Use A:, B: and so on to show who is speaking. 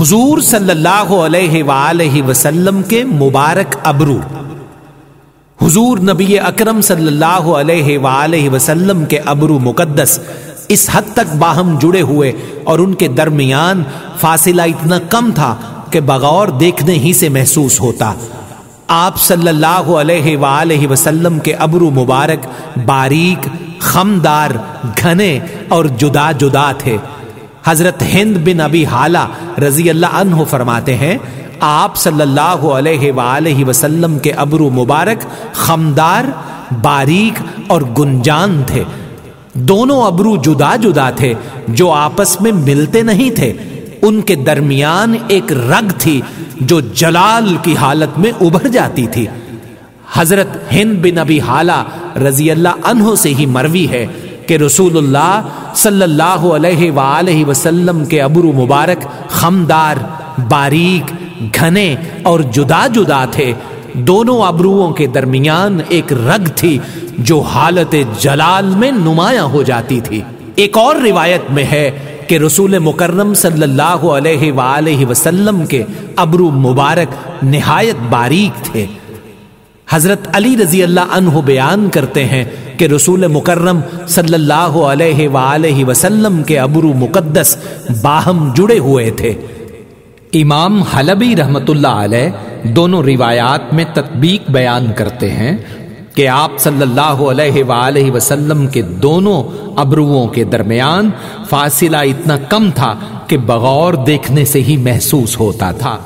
A: حضور صلی اللہ علیہ وآلہ وسلم کے مبارک ابرو۔ حضور نبی اکرم صلی اللہ علیہ وآلہ وسلم کے ابرو مقدس اس حد تک باہم جڑے ہوئے اور ان کے درمیان فاصلہ اتنا کم تھا کہ بغور دیکھنے ہی سے محسوس ہوتا۔ آپ صلی اللہ علیہ وآلہ وسلم کے ابرو مبارک باریک، خمدار، گھنے اور جدا جدا تھے۔ حضرت ہند بن ابی حالہ رضی اللہ عنہ فرماتے ہیں، آپ صلی اللہ علیہ وآلہ وسلم کے ابرو مبارک خمدار، باریک اور گنجان تھے۔ دونوں ابرو جدا جدا تھے جو آپس میں ملتے نہیں تھے۔ ان کے درمیان ایک رگ تھی جو جلال کی حالت میں ابھر جاتی تھی۔ حضرت ہند بن ابی حالہ رضی اللہ عنہ سے ہی مروی ہے۔ کہ رسول اللہ صلی اللہ علیہ وآلہ وسلم کے ابرو مبارک خمدار، باریک، گھنے اور جدا جدا تھے۔ دونوں ابروؤں کے درمیان ایک رگ تھی جو حالت جلال میں نمایاں ہو جاتی تھی۔ ایک اور روایت میں ہے کہ رسول مکرم صلی اللہ علیہ وآلہ وسلم کے ابرو مبارک نہایت باریک تھے۔ حضرت علی رضی اللہ عنہ بیان کرتے ہیں کہ رسول مکرم صلی اللہ علیہ وآلہ وسلم کے ابرو مقدس باہم جڑے ہوئے تھے۔
B: امام حلبی رحمت اللہ علیہ دونوں روایات میں تطبیق بیان کرتے ہیں کہ آپ صلی اللہ علیہ وآلہ وسلم کے دونوں ابرووں کے درمیان فاصلہ اتنا کم تھا کہ بغور دیکھنے سے ہی محسوس ہوتا تھا۔